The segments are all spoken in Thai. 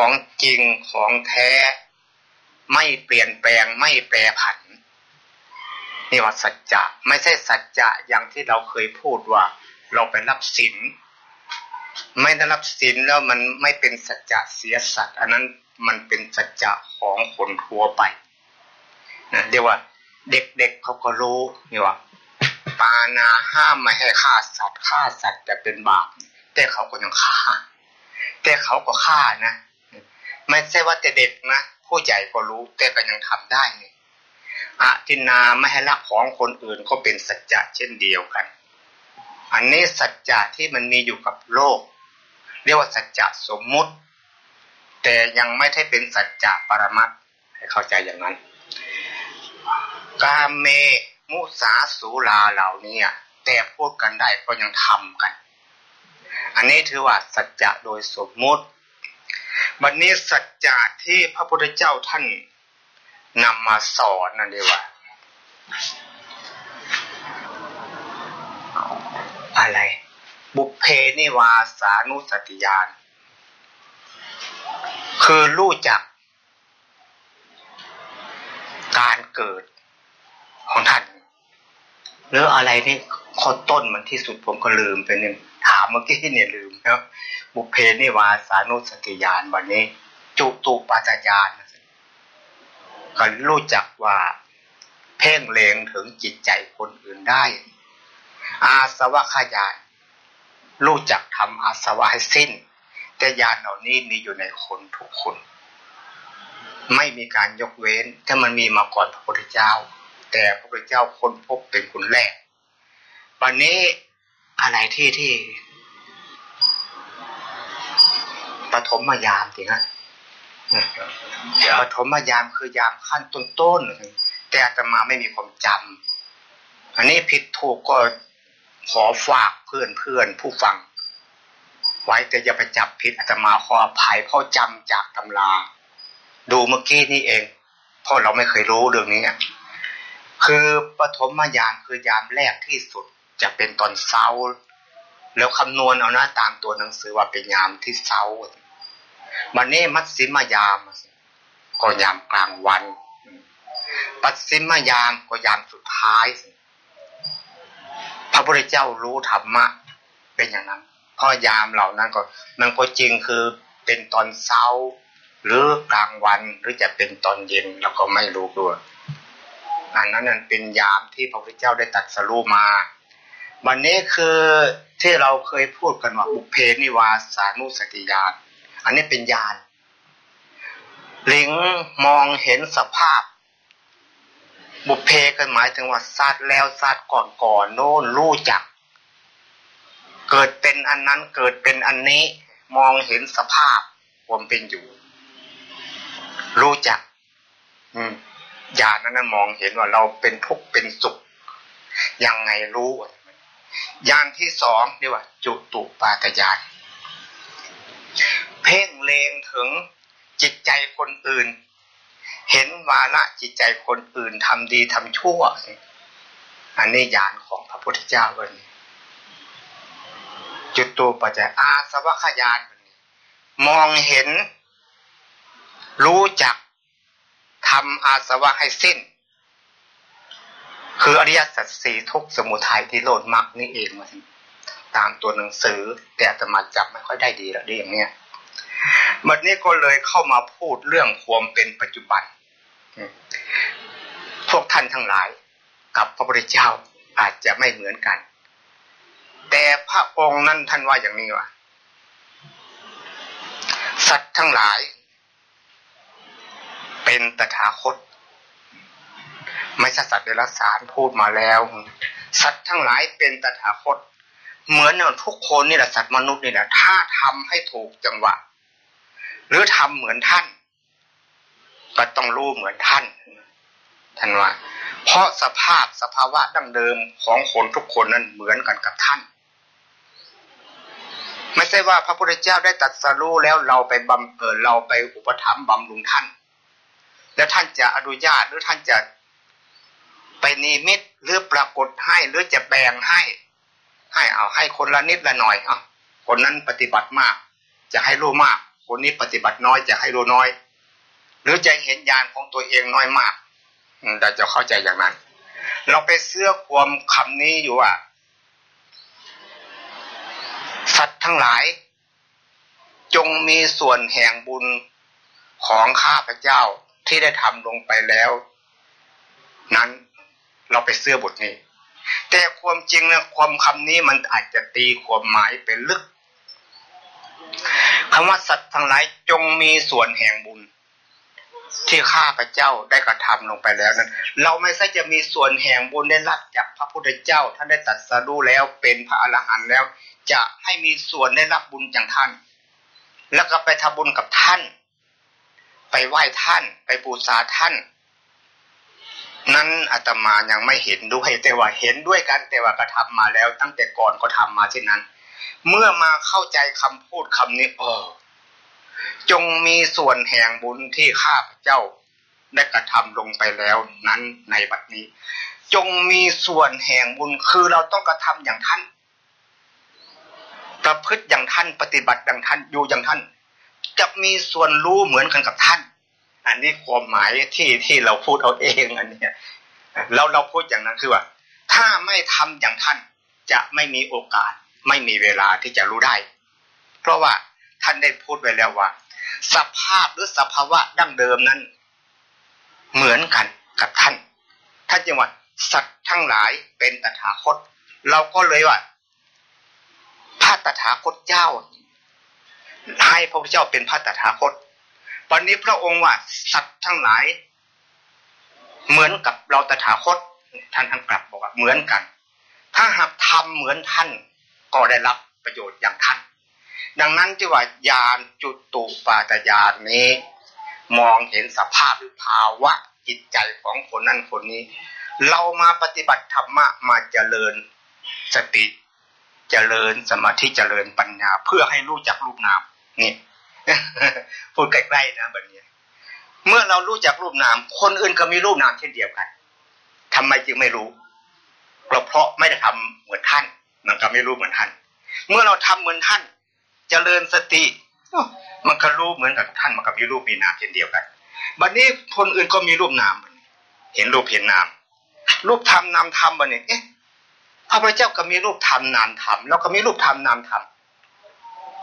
ของจริงของแท้ ไม่เปลี่ยนแปลงไม่แปรผันนี่ว่าสัจจะไม่ใช่สัจจะอย่างที่เราเคยพูดว่า เราไปรับสินไม่ได้รับสินแล้วมันไม่เป็นสัจจะเสียสัตว์อันนั้นมันเป็นสัจจะของคนทั่วไปนะเดี๋ยวว่า เด็กๆเเขาก็รู้นี่ว่าปานาห้ามไม่ให้ฆ่าสัตว์ฆ่าสัตว์จะเป็นบาปแต่เขาก็ยังฆ่า แต่เขาก็ฆ่านะ ไม่ใช่ว่าแต่เด็กนะผู้ใหญ่ก็รู้แต่ก็ยังทำได้นี่อาทินาไม่ให้ละของคนอื่นก็เป็นสัจจะเช่นเดียวกัน อันนี้สัจจะที่มันมีอยู่กับโลก เรียกว่าสัจจะสมมุติ แต่ยังไม่ได้เป็นสัจจะปรมัตให้เข้าใจอย่างนั้น กาเมมุสาสูลาเหล่านี้แต่พูดกันได้ก็ยังทำกัน อันนี้ถือว่าสัจจะโดยสมมุติ วันนี้สัจจะที่พระพุทธเจ้าท่านนำมาสอนนั่นเดียว่า อะไร บุพเพนิวาสานุสติยาน คือรู้จัก การเกิดของท่านหรืออะไรนี่ข้อต้นมันที่สุดผมก็ลืมไปหนึ่งถามเมื่อกี้เนี่ยลืมนะ บุเพนิวาสานุสติยานวันนี้ จุตุปัจจยานก็รู้จักว่า เพ่งเลงถึงจิตใจคนอื่นได้ อาสวะขยานรู้จักทำอาสวะให้สิ้น แต่ญาณเหล่านี้มีอยู่ในคนทุกคน ไม่มีการยกเว้นถ้ามันมีมาก่อนพระพุทธเจ้า แต่พระพุทธเจ้าค้นพบเป็นคนแรก วันนี้อะไรที่ที่ ปฐมยามจริงฮะปฐมยามคือยามขั้นต้นๆแต่อาตมาไม่มีความจำอันนี้ผิดถูกก็ขอฝากเพื่อนเพื่อนผู้ฟัง ไว้แต่อย่าไปจับผิดอาตมาขออภัยเพราะจำจากตำรา ดูเมื่อกี้นี่เอง เพราะเราไม่เคยรู้เรื่องนี้คือปฐมยามคือยามแรกที่สุดจะเป็นตอนเช้า แล้วคำนวณเอานะตามตัวหนังสือว่าเป็นยามที่เช้า มันนี้มัดสิมายามก็ยามกลางวัน ปัดสิมายามก็ยามสุดท้าย พระพุทธเจ้ารู้ธรรมะ เป็นอย่างนั้นเพราะยามเหล่านั้นก็มันก็จริงคือเป็นตอนเช้า หรือกลางวันหรือจะเป็นตอนเย็นเราก็ไม่รู้ด้วยอันนั้นนั่นเป็นยามที่พระพุทธเจ้าได้ตัดสรู้มา วันนี้คือที่เราเคยพูดกันว่าอุเพนิวาสานุสติญาณ อันนี้เป็นญาณหลิงมองเห็นสภาพ บุพเพกันหมายถึงว่าสัตว์แล้วสัตว์ก่อนก่อนโน่นรู้จัก เกิดเป็นอันนั้นเกิดเป็นอันนี้มองเห็นสภาพความเป็นอยู่ รู้จัก อืมญาณนั้นมองเห็นว่าเราเป็นทุกข์เป็นสุขยังไงรู้ญาณที่สองเรียกว่า จุตุปาตญาณ พ่งเลงถึงจิตใจคนอื่น เห็นวาระจิตใจคนอื่นทำดีทำชั่ว อันนี้ญาณของพระพุทธเจ้าวันนี้จุดตัวปัจจัยอาสวะขยานมองเห็น รู้จักทำอาสวะให้สิ้น คืออริยสัจสี่ทุกสมุทัยที่โลดมักนี่เองมาตามตัวหนังสือ แต่จะมาจับไม่ค่อยได้ดีแล้วดีอย่างเนี้ย บัดนี้ก็เลยเข้ามาพูดเรื่องความเป็นปัจจุบัน พวกท่านทั้งหลาย กับพระพุทธเจ้าอาจจะไม่เหมือนกัน แต่พระองค์นั้นท่านว่าอย่างนี้ว่าสัตว์ทั้งหลาย เป็นตถาคต ไม่ใช่สัตว์เดรัจฉานพูดมาแล้ว สัตว์ทั้งหลายเป็นตถาคต เหมือนทุกคนนี่แหละสัตว์มนุษย์นี่แหละถ้าทำให้ถูกจังหวะ หรือทำเหมือนท่าน ก็ต้องรู้เหมือนท่านท่านว่า เพราะสภาพสภาวะดั้งเดิมของคนทุกคนนั้นเหมือนกันกับท่าน ไม่ใช่ว่าพระพุทธเจ้าได้ตัดสรู้แล้วเราไปบำเออเราไปอุปถัมภ์บำรุงท่าน แล้วท่านจะอนุญาตหรือท่านจะไปนิมิตหรือปรากฏให้หรือจะแบ่งให้ ให้เอาให้คนละนิดละหน่อยอะคนนั้นปฏิบัติมาก จะให้รู้มาก คนนี้ปฏิบัติน้อยจะให้รู้น้อย หรือจะเห็นญาณของตัวเองน้อยมากเราจะเข้าใจอย่างนั้น เราไปเสื้อความคำนี้อยู่ว่าสัตว์ทั้งหลาย จงมีส่วนแห่งบุญของข้าพเจ้าที่ได้ทำลงไปแล้ว นั้นเราไปเสื้อบทนี้ แต่ความจริงนะความคำนี้มันอาจจะตีความหมายเป็นลึก คำว่าสัตว์ทั้งหลายจงมีส่วนแห่งบุญ ที่ข้าพเจ้าได้กระทำลงไปแล้วนั้น เราไม่ใช่จะมีส่วนแห่งบุญได้รับจากพระพุทธเจ้า ท่านได้ตัดสรู้แล้วเป็นพระอรหันต์แล้ว จะให้มีส่วนได้รับบุญจากท่าน แล้วก็ไปทำบุญกับท่าน ไปไหว้ท่าน ไปบูชาท่าน นั้นอาตมายังไม่เห็นด้วยแต่ว่าเห็นด้วยกันแต่ว่ากระทำมาแล้ว ตั้งแต่ก่อนก็ทำมาเช่นนั้น เมื่อมาเข้าใจคำพูดคำนี้เออจงมีส่วนแห่งบุญที่ข้าพเจ้าได้กระทำลงไปแล้วนั้นในบัดนี้ จงมีส่วนแห่งบุญคือเราต้องกระทำอย่างท่าน ประพฤติอย่างท่านปฏิบัติอย่างท่านอยู่อย่างท่าน จะมีส่วนรู้เหมือนกันกับท่าน อันนี้ความหมายที่ที่เราพูดเอาเองอันนี้เราเราพูดอย่างนั้นคือว่า ถ้าไม่ทำอย่างท่านจะไม่มีโอกาส ไม่มีเวลาที่จะรู้ได้ เพราะว่าท่านได้พูดไว้แล้วว่า สภาพหรือสภาวะดั้งเดิมนั้น เหมือนกันกับท่านท่านจังหวัดสัตว์ทั้งหลายเป็นตถาคต เราก็เลยว่าพระตถาคตเจ้า ให้พระพุทธเจ้าเป็นพระตถาคตวันนี้พระองค์ว่าสัตว์ทั้งหลาย เหมือนกับเราตถาคต ท่านท่านกลับบอกว่าเหมือนกัน ถ้าหากทำเหมือนท่าน ก็ได้รับประโยชน์อย่างท่านดังนั้นที่ว่ายานจุตุปาตยานนี้ มองเห็นสภาพหรือภาวะจิตใจของคนนั้นคนนี้ เรามาปฏิบัติธรรมะมาเจริญสติเจริญสมาธิเจริญปัญญา เพื่อให้รู้จักรูปนามนี่พูดใกล้ๆนะแบบนี้เมื่อเรารู้จักรูปนาม คนอื่นก็มีรูปนามเช่นเดียวกันทำไมจึงไม่รู้เพราะไม่ได้ทำเหมือนท่าน มันก็ไม่รู้เหมือนท่าน เมื่อเราทำเหมือนท่านจเจริญสติมันก็รู้เหมือนกับท่านมันก็มีรูปมีนามเช่นเดียวกันบัดนี้คนอื่นก็มีรูปนามเห็นรูปเห็นนาม รูปธรรมนามธรรมบัดนี้เอ๊ะพระพุทธเจ้าก็มีรูปธรรมนามธรรมแล้วก็มีรูปธรรมนามธรรม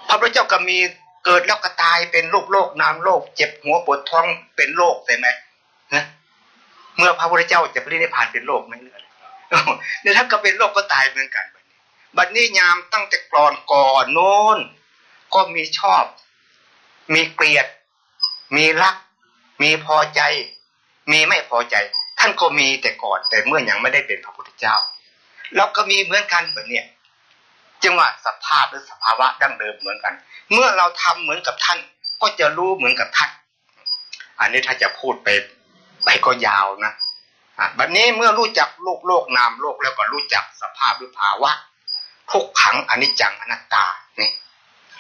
พระพุทธเจ้าก็มีเกิดแล้วก็ตายเป็นรูปโลกนามโลกเจ็บหัวปวดท้องเป็นโลกใช่ไหมเมื่อพระพุทธเจ้าจะไปเรียนผ่านเป็นโลกไม่เลือเนี่ยถ้าก็เป็นโลกก็ตายเหมือนกัน บัดนี้ยามตั้งแต่ก่อนก่อนโน้น ก็มีชอบ มีเกลียด มีรัก มีพอใจ มีไม่พอใจ ท่านก็มีแต่ก่อนแต่เมื่อยังไม่ได้เป็นพระพุทธเจ้า แล้วก็มีเหมือนกันแบบเนี้ยจังหวะสภาพหรือสภาวะดั้งเดิมเหมือนกัน เมื่อเราทำเหมือนกับท่าน ก็จะรู้เหมือนกับท่าน อันนี้ถ้าจะพูดไปไปก็ยาวนะอะบัดนี้เมื่อรู้จักโลกโลกนามโลกแล้วก็รู้จักสภาพหรือภาวะ ทุกขังอนิจจังอนัตตานี่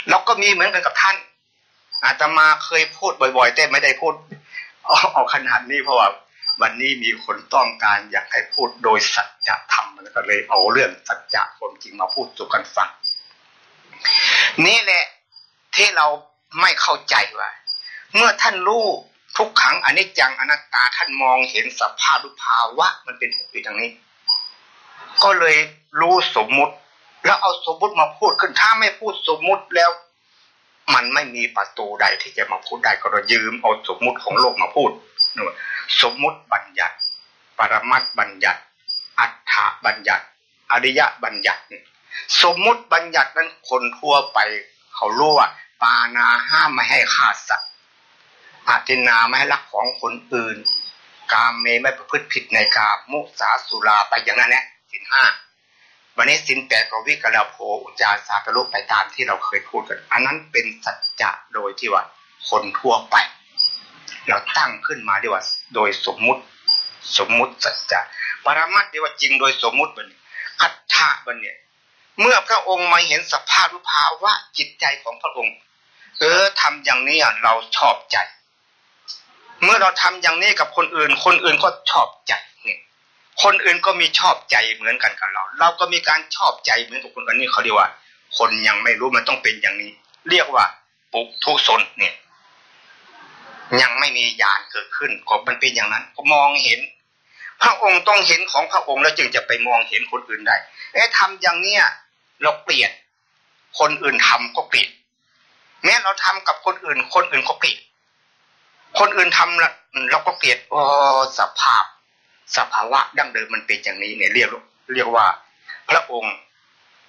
เราก็มีเหมือนกันกับท่าน อาตมาเคยพูดบ่อยๆ แต่ไม่ได้พูดเอาขนาดนี้เพราะว่าวันนี้มีคนต้องการอยากให้พูดโดยสัจธรรมก็เลยเอาเรื่องสัจจะความจริงมาพูดสู่กันฟังนี่แหละที่เราไม่เข้าใจว่า เมื่อท่านรู้ทุกขังอนิจจังอนัตตาท่านมองเห็นสภาพภาวะมันเป็นทุกข์อยู่ทางนี้ ก็เลยรู้สมมุติ แล้วเอาสมมุติมาพูดขึ้นถ้าไม่พูดสมมุติแล้ว มันไม่มีประตูใดที่จะมาพูดได้ก็เรายืมเอาสมมุติของโลกมาพูดสมมุติบัญญัติ ปรมัตบัญญัติ อัฏฐบัญญัติ อริยบัญญัติ สมมุติบัญญัตินั้นคนทั่วไปเขารู้ว่าปานาห้ามไม่ให้ฆ่าสัตว์อาตินาไม่ให้รักของคนอื่น กามเมไม่ประพฤติผิดในกามมุสาสุราไปอย่างนั้นแหละสินห้า วันนี้สินแปดกวิกระโพอุจาสากรุไปตามที่เราเคยพูดกัน อันนั้นเป็นสัจจะโดยที่ว่าคนทั่วไป เราตั้งขึ้นมาดีว่า โดยสมมุติ สมมุติสัจจะปรมัตดีว่าจริงโดยสมมุติบันคัตถะบันเนี่ยเมื่อพระองค์มาเห็นสภาพภาวะจิตใจของพระองค์ เออทำอย่างนี้เราชอบใจ เมื่อเราทำอย่างนี้กับคนอื่น คนอื่นก็ชอบใจ คนอื่นก็มีชอบใจเหมือนกันกับเรา เราก็มีการชอบใจเหมือนกับคนอื่นนี่เขาเรียกว่า คนยังไม่รู้มันต้องเป็นอย่างนี้ เรียกว่าปุปุทุชนเนี่ย ยังไม่มีญาณเกิดขึ้นก็มันเป็นอย่างนั้น ก็มองเห็น พระองค์ต้องเห็นของพระองค์แล้วจึงจะไปมองเห็นคนอื่นได้เอ๊ะทำอย่างเนี้ยเราเปลี่ยนคนอื่นทำก็เปลี่ยนแม้เราทำกับคนอื่น คนอื่นก็เปลี่ยนคนอื่นทำเราก็เปลี่ยนโอ้สภาพ สภาวะดั้งเดิมมันเป็นอย่างนี้เนี่ยเรียกเรียกว่า พระองค์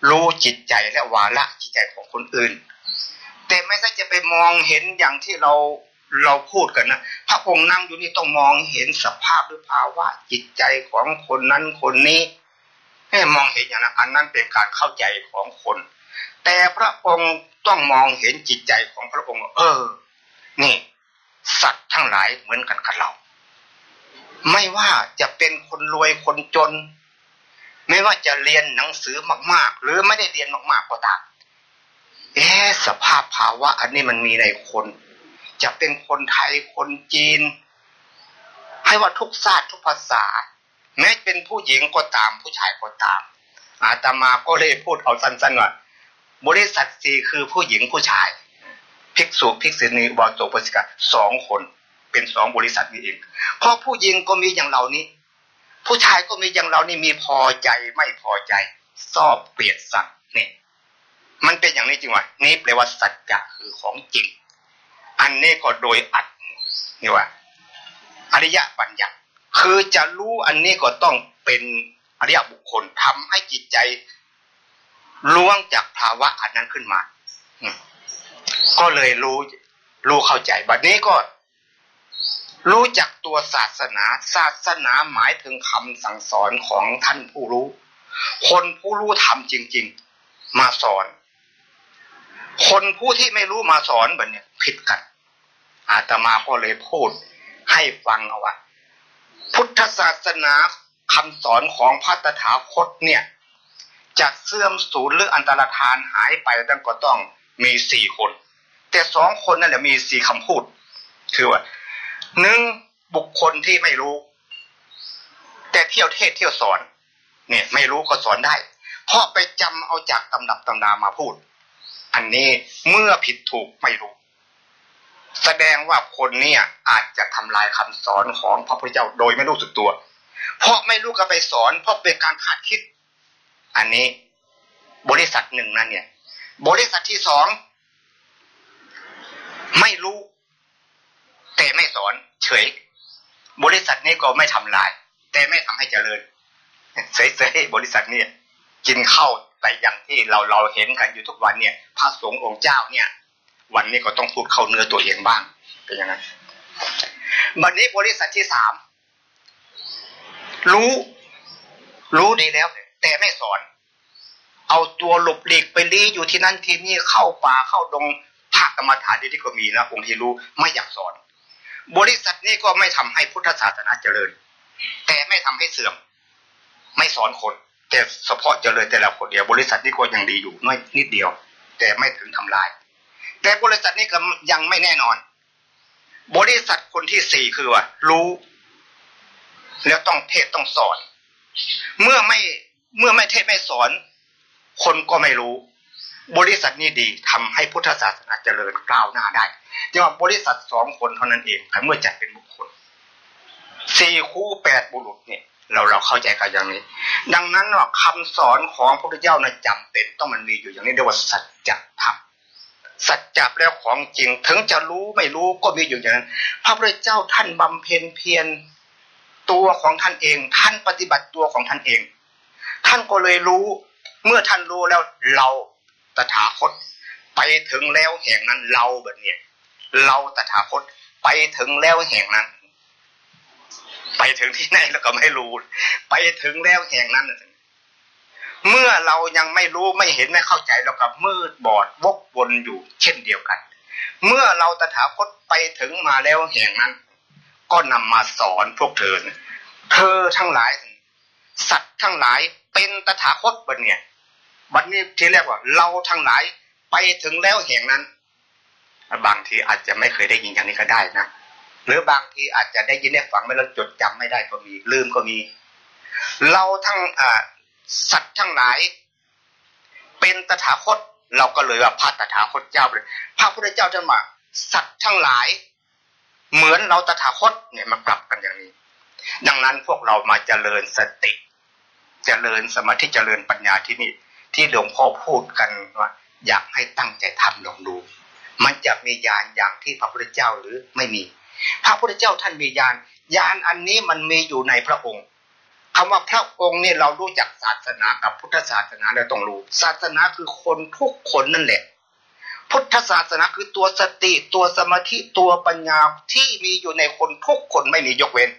รู้จิตใจและวาระจิตใจของคนอื่น แต่ไม่ใช่จะไปมองเห็นอย่างที่เราเราพูดกันนะพระองค์นั่งอยู่นี่ต้องมองเห็นสภาพหรือภาวะจิตใจของคนนั้นคนนี้ให้มองเห็นอย่างนั้นอันนั้นเป็นการเข้าใจของคน แต่พระองค์ต้องมองเห็นจิตใจของพระองค์ เออ นี่ สัตว์ทั้งหลายเหมือนกันกับเรา ไม่ว่าจะเป็นคนรวยคนจน ไม่ว่าจะเรียนหนังสือมาก ๆ หรือไม่ได้เรียนมาก ๆ ก็ตามเอ๊สภาพภาวะ อันนี้มันมีในคน จะเป็นคนไทยคนจีน ให้ว่าทุกชาติทุกภาษา แม้เป็นผู้หญิงก็ตาม ผู้ชายก็ตาม อาตมาก็เลยพูดเอาสั้นๆว่าบริษัทสี่คือผู้หญิงผู้ชาย ภิกษุภิกษุณีบาโตปสิกาสองคน เป็นสองบริษัทนี้เองเพราะผู้หญิงก็มีอย่างเรานี้ ผู้ชายก็มีอย่างเรานี่มีพอใจไม่พอใจชอบเปลี่ยนสัตว์เนี่ยมันเป็นอย่างนี้จริงวะนี่แปลว่าสัจจะคือของจริง อันนี้ก็โดยอัดนี่ว่าอริยบัญญัติคือจะรู้อันนี้ก็ต้องเป็นอริยบุคคลทำให้จิตใจล่วงจากภาวะอันนั้นขึ้นมาก็เลยรู้รู้เข้าใจบัดนี้ก็ รู้จักตัวศาสนา ศาสนาหมายถึงคำสั่งสอนของท่านผู้รู้ คนผู้รู้ทำจริง ๆ มาสอน คนผู้ที่ไม่รู้มาสอนแบบนี้ผิดกัน อาตมาก็เลยพูดให้ฟังเอาว่าพุทธศาสนาคำสอนของพระตถาคตเนี่ยจะเสื่อมสูญหรืออันตรธานหายไปตั้งก็ต้องมีสี่คน แต่สองคนนั่นแหละมีสี่คำพูด คือว่า หนึ่งบุคคลที่ไม่รู้ แต่เที่ยวเทศเที่ยวสอน เนี่ย ไม่รู้ก็สอนได้ เพราะไปจำเอาจากตำนับตำนามาพูด อันนี้เมื่อผิดถูกไม่รู้ แสดงว่าคนเนี่ยอาจจะทำลายคำสอนของพระพุทธเจ้าโดยไม่รู้สึกตัว เพราะไม่รู้ก็ไปสอน เพราะเป็นการขาดคิด อันนี้บริษัทหนึ่งนั่นเนี่ย บริษัทที่สองไม่รู้ แต่ไม่สอนเฉย บริษัทนี้ก็ไม่ทำลาย แต่ไม่ทำให้เจริญเฉยๆบริษัทนี้กินข้าวไปอย่างที่เราเราเห็นกันอยู่ทุกวันเนี่ยพระสงฆ์องค์เจ้าเนี่ย วันนี้ก็ต้องพูดเข้าเนื้อตัวเองบ้างเป็นอย่างนั้นวันนี้บริษัทที่สามรู้ รู้ดีแล้ว แต่ไม่สอน เอาตัวหลบหลีกไปลี้อยู่ที่นั่นที่นี่เข้าป่าเข้าดงภาคกรรมฐานที่ก็มีนะองค์ที่รู้ไม่อยากสอน บริษัทนี้ก็ไม่ทำให้พุทธศาสนาเจริญ แต่ไม่ทำให้เสื่อม ไม่สอนคน แต่เฉพาะเจริญแต่ละคนเดียว บริษัทนี้ก็ยังดีอยู่น้อยนิดเดียว แต่ไม่ถึงทำลาย แต่บริษัทนี้ก็ยังไม่แน่นอน บริษัทคนที่สี่คือว่า รู้ แล้วต้องเทศต้องสอน เมื่อไม่เมื่อไม่เทศไม่สอน คนก็ไม่รู้ บริษัทนี้ดีทำให้พุทธศาสนาเจริญก้าวหน้าได้จังว่าบริษัทสองคนเท่านั้นเองเมื่อจัดเป็นบุคคลสี่คู่แปดบุรุษเนี่ยเราเราเข้าใจกันอย่างนี้ ดังนั้นว่าคำสอนของพระพุทธเจ้านะจำเป็นต้องมันมีอยู่อย่างนี้เรียกว่าสัจธรรมสัจจะแล้วของจริงถึงจะรู้ไม่รู้ก็มีอยู่อย่างนั้น พระพุทธเจ้าท่านบำเพ็ญเพียรตัวของท่านเอง ท่านปฏิบัติตัวของท่านเอง ท่านก็เลยรู้ เมื่อท่านรู้แล้วเรา ตถาคต ไปถึงแล้วแห่งนั้นเราแบบเนี้ยเราตถาคตไปถึงแล้วแห่งนั้น ไปถึงที่ไหนแล้วก็ไม่รู้ ไปถึงแล้วแห่งนั้น เมื่อเรายังไม่รู้ไม่เห็นไม่เข้าใจเรากับมืดบอดวกวนอยู่ เช่นเดียวกัน เมื่อเราตถาคตไปถึงมาแล้วแห่งนั้น ก็นำมาสอนพวกเธอ เธอทั้งหลาย สัตว์ทั้งหลายเป็นตถาคตบนเนี่ย บันนี้ที่เรียกว่า เราทั้งหลายไปถึงแล้วแห่งนั้น บางทีอาจจะไม่เคยได้ยินอย่างนี้ก็ได้นะหรือบางทีอาจจะได้ยินได้ฟังไม่แล้วจดจำไม่ได้ก็มี ลืมก็มี เราทั้งสัตว์ทั้งหลาย เป็นตถาคต เราก็เลยว่าพระตถาคตเจ้าเลยพระพุทธเจ้าจะมาสัตว์ทั้งหลาย เหมือนเราตถาคตเนี่ยมากลับกันอย่างนี้ ดังนั้นพวกเรามาเจริญสติ เจริญสมาธิเจริญปัญญาที่นี่ ที่หลวงพ่อพูดกันว่าอยากให้ตั้งใจทำลองดู มันจะมีญาณอย่างที่พระพุทธเจ้าหรือไม่มี พระพุทธเจ้าท่านมีญาณญาณอันนี้มันมีอยู่ในพระองค์คำว่าพระองค์เนี่ยเรารู้จักศาสนากับพุทธศาสนาเราต้องรู้ ศาสนาคือคนทุกคนนั่นแหละ พุทธศาสนาคือตัวสติตัวสมาธิตัวปัญญาที่มีอยู่ในคนทุกคนไม่มียกเว้น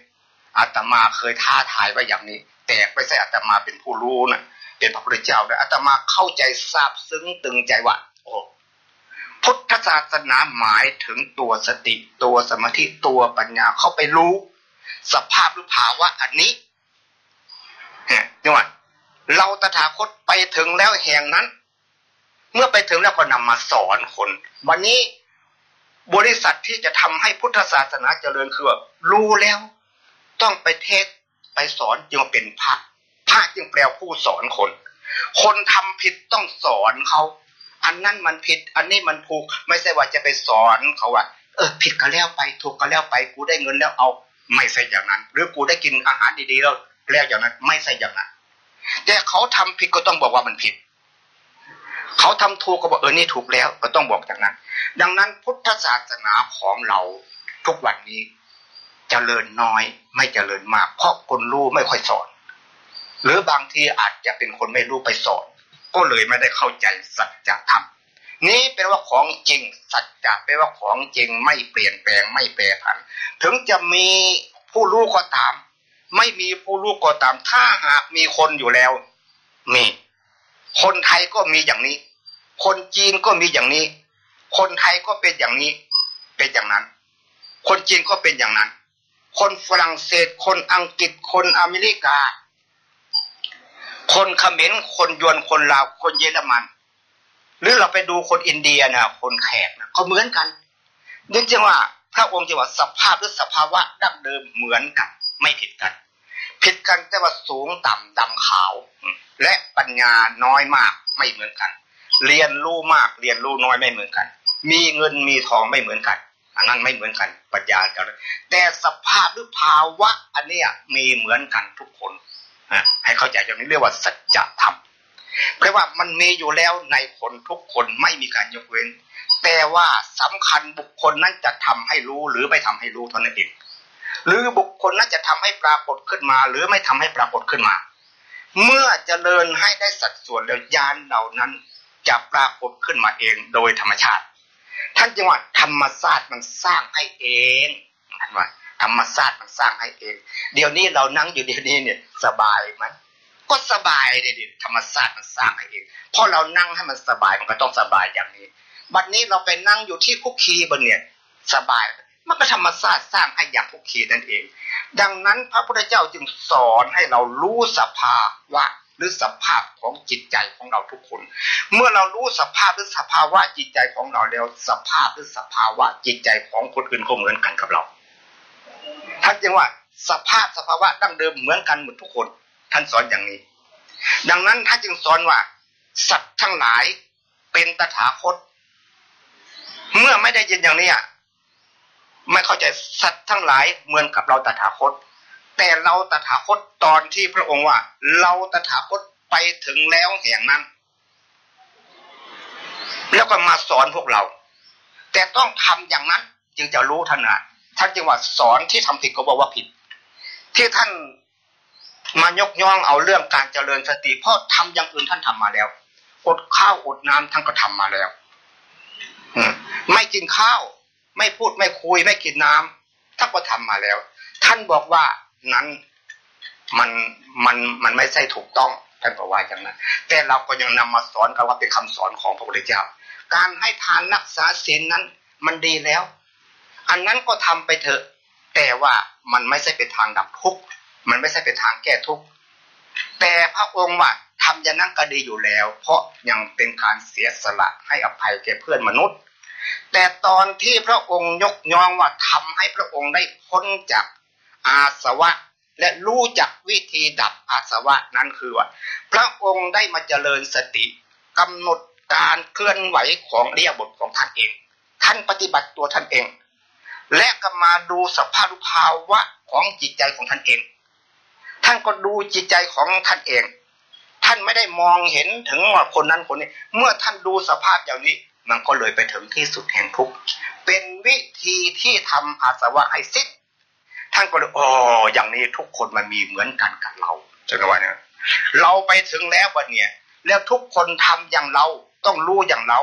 อาตมาเคยท้าทายไว้อย่างนี้ แต่ไม่ใช่อาตมาเป็นผู้รู้นะ เป็นพระพุทธเจ้าแต่อาตมาเข้าใจทราบซึ้งตึงใจว่าโอ้พุทธศาสนาหมายถึงตัวสติตัวสมาธิตัวปัญญาเข้าไปรู้ สภาพหรือภาวะอันนี้เนี่ยจังหวะเราตถาคตไปถึงแล้วแห่งนั้น เมื่อไปถึงแล้วก็นำมาสอนคน วันนี้บริษัทที่จะทำให้พุทธศาสนาเจริญคือรู้แล้ว ต้องไปเทศไปสอนจึงเป็นพระ พระจึงแปลผู้สอนคน คนทำผิดต้องสอนเขาอันนั้นมันผิด อันนี้มันถูก ไม่ใช่ว่าจะไปสอนเขาว่าเออผิดก็แล้วไปถูกก็แล้วไปกูได้เงินแล้วเอา ไม่ใช่อย่างนั้น หรือกูได้กินอาหารดีๆแล้วแล้วอย่างนั้น ไม่ใช่อย่างนั้น แต่เขาทำผิดก็ต้องบอกว่ามันผิด เขาทำถูกก็บอกเออนี่ถูกแล้ว ก็ต้องบอกอย่างนั้น ดังนั้นพุทธศาสนาของเราทุกวันนี้จเจริญน้อย ไม่เจริญมาก เพราะคนรู้ไม่ค่อยสอน หรือบางทีอาจจะเป็นคนไม่รู้ไปสอน ก็เลยไม่ได้เข้าใจสัจธรรมนี้เป็นว่าของจริง สัจจะเป็นว่าของจริงไม่เปลี่ยนแปลงไม่แปรผัน ถึงจะมีผู้รู้ก็ตาม ไม่มีผู้รู้ก็ตาม ถ้าหากมีคนอยู่แล้ว มี คนไทยก็มีอย่างนี้ คนจีนก็มีอย่างนี้ คนไทยก็เป็นอย่างนี้ เป็นอย่างนั้น คนจีนก็เป็นอย่างนั้น คนฝรั่งเศส คนอังกฤษคนอเมริกา คนเขมรคนยวนคนลาวคนเยอรมัน หรือเราไปดูคนอินเดียนะคนแขกนะเขาเหมือนกันนึกจังว่าพระองค์จะว่าสภาพหรือสภาวะดั้งเดิมเหมือนกัน ไม่ผิดกัน ผิดกันแต่ว่าสูงต่ำดำขาว และปัญญาน้อยมากไม่เหมือนกัน เรียนรู้มากเรียนรู้น้อยไม่เหมือนกัน มีเงินมีทองไม่เหมือนกัน อันนั้นไม่เหมือนกันปัญญาแต่สภาพหรือภาวะ อันนี้มีเหมือนกันทุกคน ให้เข้าใจอย่างนี้เรียกว่าสัจธรรมเพราะว่ามันมีอยู่แล้วในคนทุกคนไม่มีการยกเว้น แต่ว่าสำคัญบุคคลนั้นจะทำให้รู้หรือไม่ทำให้รู้เท่านั้นเองหรือบุคคลนั้นจะทำให้ปรากฏขึ้นมา หรือไม่ทำให้ปรากฏขึ้นมา เมื่อจเจริญให้ได้สัดส่วนแล้วยานเหล่านั้นจะปรากฏขึ้นมาเองโดยธรรมชาติ ท่านจึงหว่าธรรมชาสติมันสร้างให้เองท่านว่า ธรรมชาติมันสร้างให้เอง เดี๋ยวนี้เรานั่งอยู่เดี๋ยวนี้เนี่ย สบายไหมก็สบายเลยดิธรรมชาติมันสร้างให้เองเพราะเรานั่งให้มันสบายมันก็ต้องสบายอย่างนี้บัดนี้เราไปนั่งอยู่ที่คุกคีบนเนี่ย สบาย มันก็ธรรมชาติสร้างให้อย่างพวกขีนั่นเอง ดังนั้นพระพุทธเจ้าจึงสอนให้เรารู้สภาวะหรือสภาพของจิตใจของเราทุกคน เมื่อเรารู้สภาพหรือสภาวะจิตใจของเราแล้ว สภาพหรือสภาวะจิตใจของคนอื่นก็เหมือนกันกับเรา ท่านจึงว่าสภาพสภาวะดั้งเดิมเหมือนกันหมดทุกคน ท่านสอนอย่างนี้ ดังนั้นท่านจึงสอนว่า สัตว์ทั้งหลายเป็นตถาคต เมื่อไม่ได้ยินอย่างนี้ไม่เข้าใจสัตว์ทั้งหลายเหมือนกับเราตถาคต แต่เราตถาคตตอนที่พระองค์ว่า เราตถาคตไปถึงแล้วแห่งนั้น แล้วก็มาสอนพวกเรา แต่ต้องทำอย่างนั้นจึงจะรู้ท่านนะ ท่านจึงว่าสอนที่ทำผิดก็บอกว่าผิด ที่ท่านมายกย่องเอาเรื่องการเจริญสติ เพราะทำอย่างอื่นท่านทำมาแล้ว อดข้าวอดน้ำท่านก็ทำมาแล้วไม่กินข้าว ไม่พูดไม่คุย ไม่กินน้ำท่านก็ทำมาแล้ว ท่านบอกว่านั้นมันมันมันไม่ใช่ถูกต้องท่านก็ว่าอย่างนั้น แต่เราก็ยังนำมาสอนกันว่าเป็นคำสอนของพระพุทธเจ้า การให้ทานรักษาศีลนั้น มันดีแล้ว อันนั้นก็ทำไปเถอะ แต่ว่ามันไม่ใช่เป็นทางดับทุกข์มันไม่ใช่เป็นทางแก้ทุกข์แต่พระองค์ว่าทำอย่างนั้นก็ดีอยู่แล้ว เพราะยังเป็นการเสียสละให้อภัยแก่เพื่อนมนุษย์ แต่ตอนที่พระองค์ยกย่องว่าทำให้พระองค์ได้พ้นจากอาสวะและรู้จักวิธีดับอาสวะนั้นคือว่า พระองค์ได้มาเจริญสติกำหนดการเคลื่อนไหวของเรียบทของท่านเอง ท่านปฏิบัติตัวท่านเอง และก็มาดูสภาพภาวะของจิตใจของท่านเอง ท่านก็ดูจิตใจของท่านเอง ท่านไม่ได้มองเห็นถึงว่าคนนั้นคนนี้ เมื่อท่านดูสภาพอย่างนี้ มันก็เลยไปถึงที่สุดแห่งทุกข์เป็นวิธีที่ทำอาสวะให้สิ้น ท่านก็เลยอ๋ออย่างนี้ทุกคนมันมีเหมือนกันกับเราจังหวะนี้เราไปถึงแล้ววันเนี้ยแล้วทุกคนทำอย่างเราต้องรู้อย่างเรา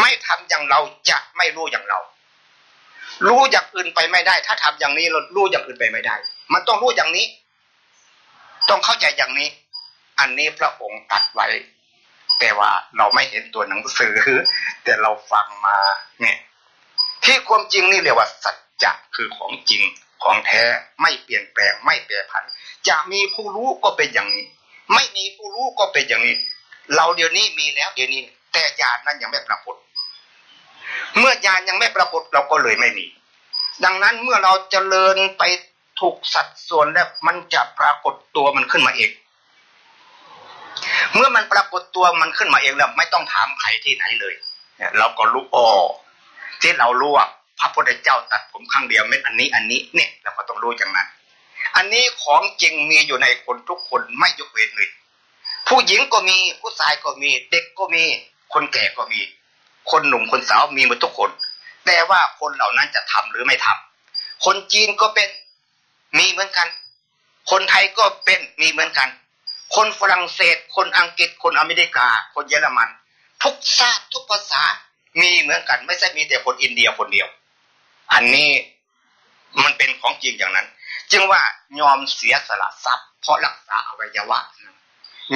ไม่ทำอย่างเราจะไม่รู้อย่างเรา รู้อย่างอื่นไปไม่ได้ ถ้าทำอย่างนี้เรารู้อย่างอื่นไปไม่ได้ มันต้องรู้อย่างนี้ ต้องเข้าใจอย่างนี้ อันนี้พระองค์ตัดไว้ แต่ว่าเราไม่เห็นตัวหนังสือ แต่เราฟังมา เนี่ย ที่ความจริงนี่เรียกว่าสัจจะคือของจริงของแท้ไม่เปลี่ยนแปลงไม่แปรผัน จะมีผู้รู้ก็เป็นอย่างนี้ ไม่มีผู้รู้ก็เป็นอย่างนี้ เราเดี๋ยวนี้มีแล้ว เดี๋ยวนี้ แต่ญาณนั้นยังไม่ปรากฏ เมื่อญาณยังไม่ปรากฏเราก็เลยไม่มี ดังนั้นเมื่อเราจเจริญไปถูกสัดส่วนแล้วมันจะปรากฏตัวมันขึ้นมาเอง เมื่อมันปรากฏตัวมันขึ้นมาเองแล้วไม่ต้องถามใครที่ไหนเลยเราก็รู้อ๋อที่เรารู้ว่าพระพุทธเจ้าตัดผมข้างเดียวเม็ดอันนี้อันนี้เนี่ยเราก็ต้องรู้จังนั้น อันนี้ของจริงมีอยู่ในคนทุกคนไม่ยกเว้นเลย ผู้หญิงก็มีผู้ชายก็มี เด็กก็มี คนแก่ก็มี คนหนุ่มคนสาวมีหมดทุกคน แต่ว่าคนเหล่านั้นจะทำหรือไม่ทำคนจีนก็เป็นมีเหมือนกัน คนไทยก็เป็นมีเหมือนกัน คนฝรั่งเศส คนอังกฤษ คนอเมริกา คนเยอรมัน ทุกชาติทุกภาษามีเหมือนกัน ไม่ใช่มีแต่คนอินเดียคนเดียว อันนี้มันเป็นของจริงอย่างนั้น จึงว่ายอมเสียสละทรัพย์เพราะรักษาอวัยวะ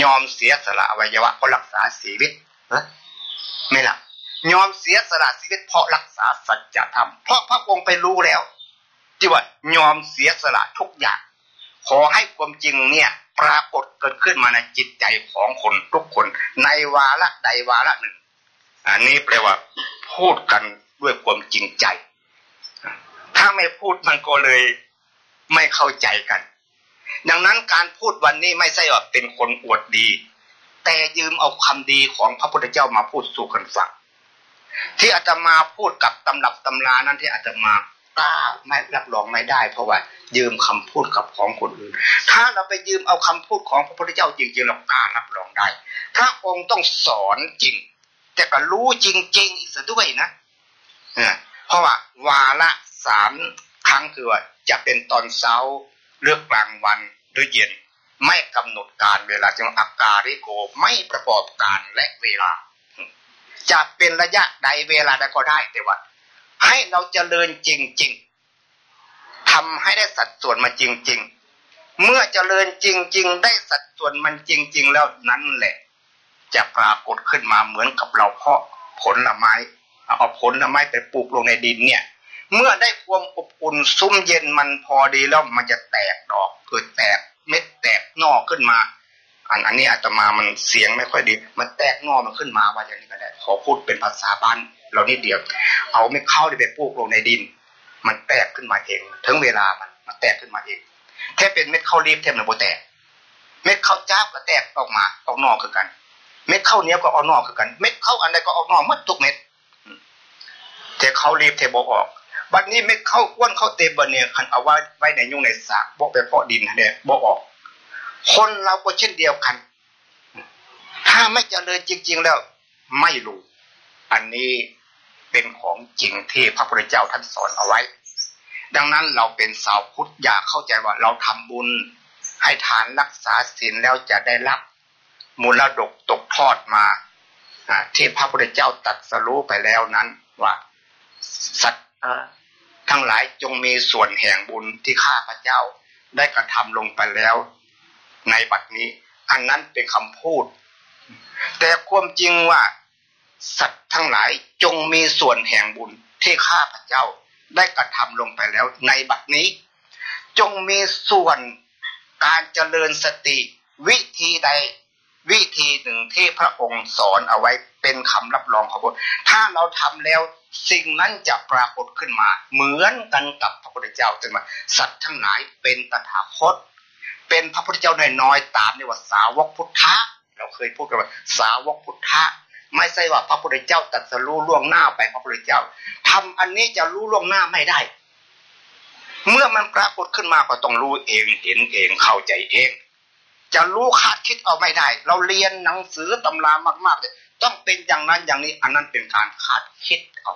ยอมเสียสละอวัยวะเพราะรักษาชีวิตไม่ละ ยอมเสียสละชีวิตเพราะรักษาสัจธรรม เพราะพระองค์ไปรู้แล้วที่ว่ายอมเสียสละทุกอย่าง ขอให้ความจริงเนี่ยปรากฏเกิดขึ้นมาในจิตใจของคนทุกคน ในวาระใดวาระหนึ่ง อันนี้แปลว่า พูดกันด้วยความจริงใจ ถ้าไม่พูดมันก็เลยไม่เข้าใจกัน ดังนั้นการพูดวันนี้ไม่ใช่ว่าเป็นคนอวดดี แต่ยืมเอาคำดีของพระพุทธเจ้ามาพูดสู่กันฟัง ที่อาจจะมาพูดกับตำรับตำรานั้นที่อาจจะมากล้าไม่รับรองไม่ได้ เพราะว่า ยืมคำพูดกับของคนอื่น ถ้าเราไปยืมเอาคำพูดของพระพุทธเจ้าจริงๆเรากล้ารับรองได้ พระองค์ต้องสอนจริง แต่ก็รู้จริงๆอีกด้วยนะเพราะว่า วาระสามครั้งคือว่าจะเป็นตอนเช้าเลือกกลางวันหรือเย็น ไม่กำหนดการเวลาจึงอาการิโกไม่ประกอบการและเวลา จะเป็นระยะใดเวลาใดก็ได้แต่ว่า ให้เราจเจริญจริง ๆทำให้ได้สัดส่วนมาจริง ๆ เมื่อจเจริญจริง ๆ ได้สัดส่วนมันจริง ๆ แล้วนั้นแหละ จะปรากฏขึ้นมาเหมือนกับเราเพาะผลไม้เอาผลไม้ไปปลูกลงในดินเนี่ย เมื่อได้ความอบอุ่นซุ้มเย็นมันพอดีแล้วมันจะแตกดอกเกิดแตกเม็ดแตกนอกขึ้นมา อันอันนี้อาตมามันเสียงไม่ค่อยดี มันแตกนอมันขึ้นมาว่าอย่างนี้ก็ได้ขอพูดเป็นภาษาบ้านเรานิดเดียว เอาไม่เข้าไปปลูกลงในดิน มันแตกขึ้นมาเองถึงเวลามันมันแตกขึ้นมาเองแค่เป็นเม็ดข้าวรีบแทบมันโบแตก เม็ดข้าวจ้าก็แตกออกมาออกนอกคือกัน เม็ดข้าวเนี้ยก็ออกนอกคือกัน เม็ดข้าวอันใดก็ออกนอกหมดทุกเม็ดแต่ข้าวรีบเทบออกบัดนี้ไม่เข้าวอ้วนข้าวเต็มบันเนี่ยคันเอาไว้ไว้ในยุ่งในสากบอกไปเพาะดินเนี่ยบอกออก คนเราก็เช่นเดียวกัน ถ้าไม่เจริญจริง ๆ แล้ว ไม่รู้ อันนี้เป็นของจริงที่พระพุทธเจ้าท่านสอนเอาไว้ ดังนั้นเราเป็นสาวพุทธอยากเข้าใจว่าเราทำบุญ ให้ทานรักษาศีลแล้วจะได้รับมูลดกตกทอดมาที่พระพุทธเจ้าตัดสรู้ไปแล้วนั้นว่าสัตว์ทั้งหลายจงมีส่วนแห่งบุญที่ข้าพระเจ้าได้กระทำลงไปแล้ว ในบัดนี้ อันนั้นเป็นคำพูด แต่ความจริงว่า สัตว์ทั้งหลายจงมีส่วนแห่งบุญที่ข้าพระเจ้าได้กระทำลงไปแล้ว ในบัดนี้ จงมีส่วนการเจริญสติ วิธีใดวิธีหนึ่งที่พระองค์สอนเอาไว้เป็นคำรับรองของพระถ้าเราทำแล้วสิ่งนั้นจะปรากฏขึ้นมา เหมือนกันกับพระพุทธเจ้าจึงว่าสัตว์ทั้งหลายเป็นตถาคต เป็นพระพุทธเจ้าน้อยๆตามในว่าสาวกพุทธะเราเคยพูดกันว่าสาวกพุทธะไม่ใช่ว่าพระพุทธเจ้าตัดสรู้ล่วงหน้าไปพระพุทธเจ้าทำอันนี้จะรู้ล่วงหน้าไม่ได้ เมื่อมันปรากฏขึ้นมาก็ต้องรู้เองเห็นเองเข้าใจเอง จะรู้ขาดคิดเอาไม่ได้ เราเรียนหนังสือตำรามากๆเลยต้องเป็นอย่างนั้นอย่างนี้อันนั้นเป็นการขาดคิดเอา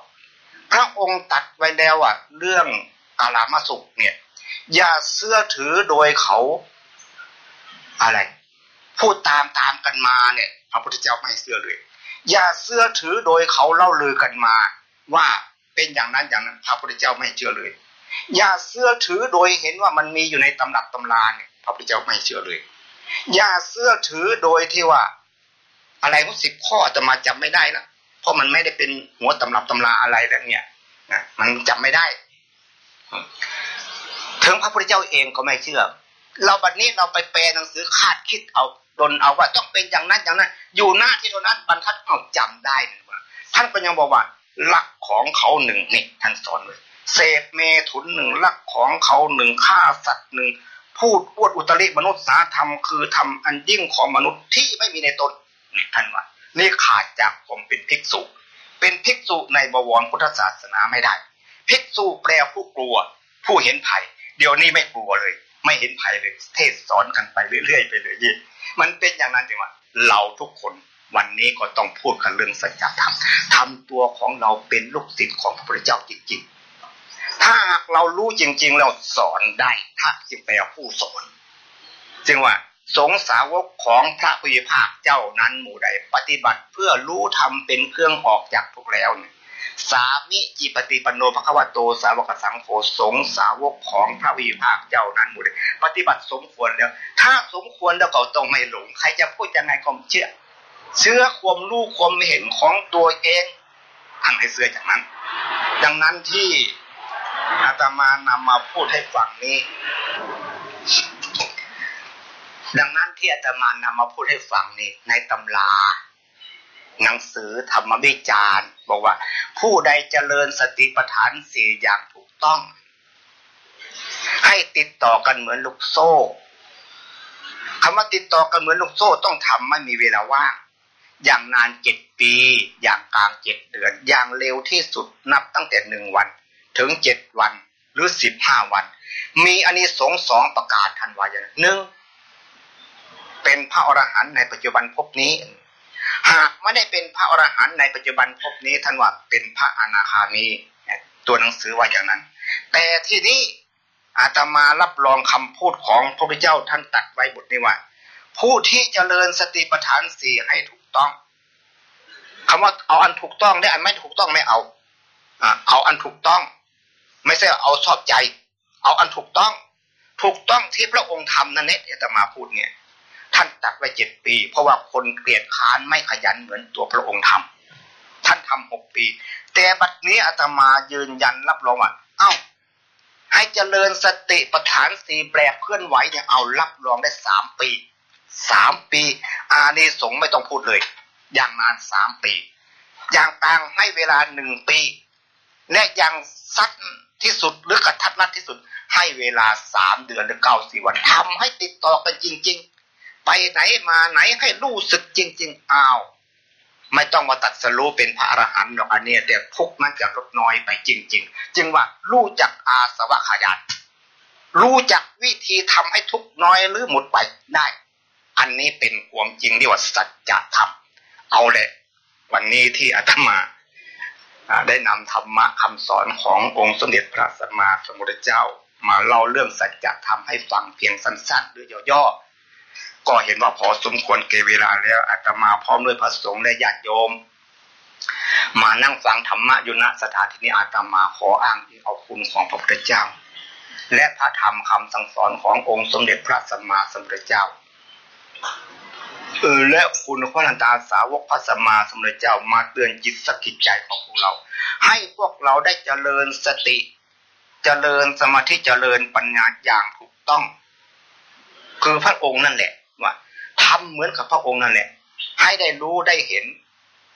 พระองค์ตัดไว้แล้วอะเรื่องกาลามาสุขเนี่ย อย่าเสื้อถือโดยเขา อะไร พูดตามตามกันมาเนี่ย พระพุทธเจ้าไม่เสื้อเลย อย่าเสื้อถือโดยเขาเล่าลือกันมา ว่าเป็นอย่างนั้นอย่างนั้น พระพุทธเจ้าไม่เชื่อเลย อย่าเสื้อถือโดยเห็นว่ามันมีอยู่ในตำรับตำราเนี่ย พระพุทธเจ้าไม่เชื่อเลย อย่าเสื้อถือโดยที่ว่า อะไรทั้งสิบข้อจะมาจำไม่ได้ละเพราะมันไม่ได้เป็นหัวตำรับตำราอะไรแล้วเนี่ยนะมันจำไม่ได้ถึงพระพุทธเจ้าเองก็ไม่เชื่อ เราบัดนี้เราไปแปลหนังสือคาดคิดเอาดนเอาว่าต้องเป็นอย่างนั้นอย่างนั้น อยู่หน้าที่เท่านั้นบรรทัดเอาจำได้ว่าท่านก็ยังบอกว่าหลักของเขาหนึ่งนี่ท่านสอนเลยเศษเมถุนหนึ่งลักของเขาหนึ่งฆ่าสัตว์หนึ่งพูดอวดอุตริมนุษย์สาธรรมคือทำอันยิ่งของมนุษย์ที่ไม่มีในตนนี่ท่านว่า นี่ขาดจากผมเป็นภิกษุ เป็นภิกษุในบวรพุทธศาสนาไม่ได้ ภิกษุแปลผู้กลัว ผู้เห็นภัย เดี๋ยวนี้ไม่กลัวเลย ไม่เห็นภัยเลยเทศสอนกันไปเรื่อยๆไปเลยยี่มันเป็นอย่างนั้นจริงว่าเราทุกคนวันนี้ก็ต้องพูดกันเรื่องสัจธรรมทำตัวของเราเป็นลูกศิษย์ของพระพุทธเจ้าจริงๆ ถ้าเรารู้จริง ๆ เราสอนได้ถ้าจิแปลผู้สอนจึงว่าสงสาวกของพระพุทธภาคเจ้านั้นหมู่ใด ปฏิบัติเพื่อรู้ทำเป็นเครื่องออกจากทุกแล้วเนี่ย สามิจิปฏิปโนภควโตสาวกสังโฆสงสาวกของพระวิภาคเจ้านั้นหมดปฏิบัติสมควรแล้ว ถ้าสมควรแล้วก็ต้องไม่หลง ใครจะพูดยังไงก็เชื่อ เชื่อความรู้ความเห็นของตัวเองอันให้เชื่อจากนั้น ดังนั้นที่อาตมานำมาพูดให้ฟังนี้ ดังนั้นที่อาตมานำมาพูดให้ฟังนี่ในตำรา หนังสือธรรมวิจารณ์ บอกว่า ผู้ใดเจริญสติปัฏฐานสี่อย่างถูกต้อง ให้ติดต่อกันเหมือนลูกโซ่คำว่าติดต่อกันเหมือนลูกโซ่ต้องทำไม่มีเวลาว่าง อย่างนานเจ็ดปี อย่างกลางเจ็ดเดือน อย่างเร็วที่สุดนับตั้งแต่หนึ่งวัน ถึงเจ็ดวันหรือสิบห้าวัน มีอันนี้สงสองประกาศทันวายหนึ่งเป็นพระอรหันต์ในปัจจุบันพบนี้ หากไม่ได้เป็นพระอรหันต์ในปัจจุบันพบนี้ท่านว่าเป็นพระอนาคามีตัวหนังสือว่าอย่างนั้น แต่ที่นี้อาตมารับรองคำพูดของพระพุทธเจ้าท่านตัดไว้บทนี้ว่า ผู้ที่จเจริญสติปัฏฐานสี่ให้ถูกต้องคำว่าเอาอันถูกต้องได้อันไม่ถูกต้องไม่เอาเอาอันถูกต้อง ไม่ใช่เอาชอบใจ เอาอันถูกต้อง ถูกต้องที่พระองค์ทำนั่นเองอาตมาพูดเนี่ย ท่านตัดไว้เจ็ดปี เพราะว่าคนเกลียดค้านไม่ขยันเหมือนตัวพระองค์ทำท่านทำหกปี แต่บัดนี้อาตมายืนยันรับรองว่าเอ้า ให้เจริญสติปัฏฐานสี่แปลเคลื่อนไหวเนี่ยเอารับรองได้สามปีสามปี อานิสงส์ไม่ต้องพูดเลย อย่างนานสามปี อย่างกลางให้เวลาหนึ่งปี และอย่างสัดที่สุดหรือกระทัดรัดที่สุดให้เวลาสามเดือนหรือเก้าสี่วันทำให้ติดต่อกันจริง ๆ ไปไหนมาไหนให้รู้สึกจริง ๆอ้าวไม่ต้องมาตัดสรู้เป็นพระอรหันต์หรอกอันนี้แต่ทุกนั้นจะลดน้อยไปจริง ๆ จึงว่ารู้จักอาสวะขยันรู้จักวิธีทำให้ทุกน้อยหรือหมดไปได้ อันนี้เป็นความจริงที่ว่าสัจธรรมเอาเลยวันนี้ที่อาตมาได้นำธรรมะคำสอนขององค์สมเด็จพระสัมมาสัมพุทธเจ้า มาเล่าเรื่องสัจธรรมให้ฟังเพียงสั้นๆหรือย่อๆ ก็เห็นว่าพอสมควรเกเวลาแล้วอาตมาพร้อมด้วยพระสงฆ์และญาติโยม มานั่งฟังธรรมะอยู่ณสถานที่นี้อาตมาขออ้างอิงเอาคุณของพระพุทธเจ้า และพระธรรมคำสั่งสอนขององค์สมเด็จพระสัมมาสัมพุทธเจ้าเออและคุณพระนันตาสาวกพระสัมมาสัมพุทธเจ้ามาเตือนจิตสกิจใจของพวกเรา ให้พวกเราได้เจริญสติ เจริญสมาธิเจริญปัญญาอย่างถูกต้อง คือพระองค์นั่นแหละ ว่าทำเหมือนกับพระองค์นั่นแหละ ให้ได้รู้ได้เห็น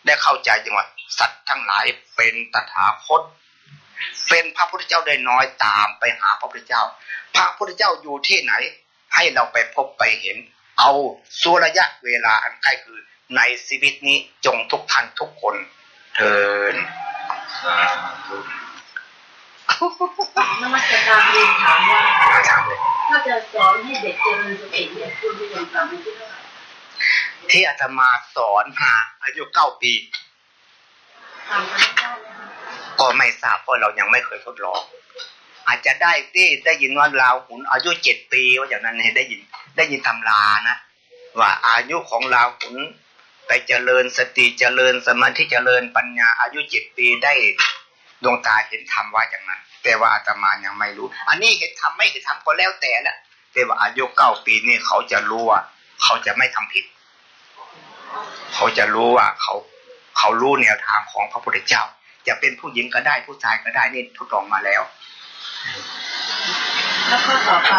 ได้เข้าใจจังว่าสัตว์ทั้งหลายเป็นตถาคต เป็นพระพุทธเจ้าได้น้อยตามไปหาพระพุทธเจ้า พระพุทธเจ้าอยู่ที่ไหน ให้เราไปพบไปเห็น เอาส่วระยะเวลาอันใกล้คือในชีวิตนี้จงทุกท่านทุกคนเทินนมัสการเรียนถามว่า ถ้าจะสอนให้เด็กเจริญสติเนี่ยควรจะยังทำที่เท่าไหร่ ที่อาตมาสอนหาอายุเก้าปี ก็ไม่ทราบเพราะเรายังไม่เคยทดลอง อาจจะได้ที่ได้ยินว่าลาวหุนอายุเจ็ดปีว่าอย่างนั้นเห็นได้ยิน ได้ยินตำรานะว่าอายุของลาวหุนไปเจริญสติเจริญสมาธิเจริญปัญญาอายุเจ็ดปีได้ดวงตาเห็นธรรมว่าอย่างนั้น แต่ว่าอาตมายังไม่รู้ อันนี้เห็นธรรมไม่เห็นธรรมก็แล้วแต่ละแต่ว่าอายุเก้าปีนี่เขาจะรู้ว่า เขาจะไม่ทำผิด เขาจะรู้ว่าเขาเขารู้แนวทางของพระพุทธเจ้า จะเป็นผู้หญิงก็ได้ผู้ชายก็ได้นี่ทดลองมาแล้วแล้วก็ต่อไป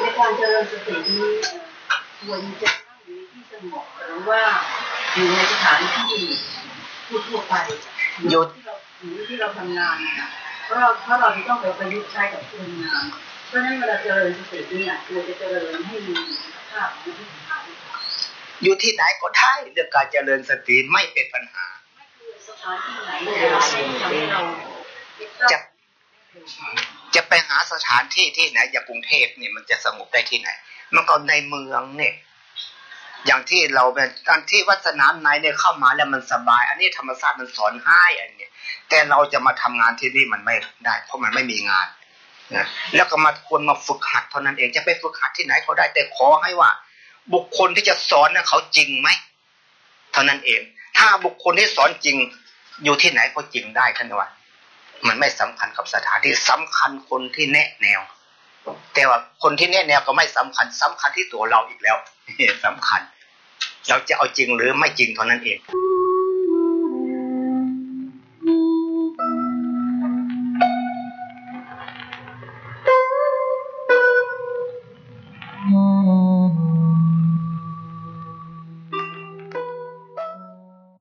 ในการเจริญสตินี้ควรจะตั้งอยู่ในที่สงบหรือว่าอยู่ในสถานที่ทั่วไปอยู่ที่เราอที่เราทำงานนะเพราะเราเพราะเราจะต้องไปประยุกต์ใช้กับคนงาน เพราะฉะนั้นเวลาเจริญสติเนี่ยควรจะเจริญให้มีภาพอยู่ที่ไหนก็ได้เรื่องการเจริญสติไม่เป็นปัญหาจะจะไปหาสถานที่ที่ไหนอย่างกรุงเทพเนี่ยมันจะสงบได้ที่ไหน มันก็ในเมืองเนี่ยอย่างที่เราเป็นการที่วัดสนามไหนเนี่ยเข้ามาแล้วมันสบาย อันนี้ธรรมชาติมันสอนให้อันนี้แต่เราจะมาทำงานที่นี่มันไม่ได้ เพราะมันไม่มีงาน นะแล้วก็มาควรมาฝึกหัดเท่านั้นเองจะไปฝึกหัดที่ไหนก็ได้ แต่ขอให้ว่า บุคคลที่จะสอนนี่ยเขาจริงไหมเท่านั้นเอง ถ้าบุคคลที่สอนจริง อยู่ที่ไหนก็จริงได้ท่านว่ามันไม่สำคัญกับสถานที่สำคัญคนที่แนะแนว แต่ว่าคนที่แนะแนวก็ไม่สำคัญสำคัญที่ตัวเราอีกแล้วสำคัญ เราจะเอาจริงหรือไม่จริงเท่านั้นเอง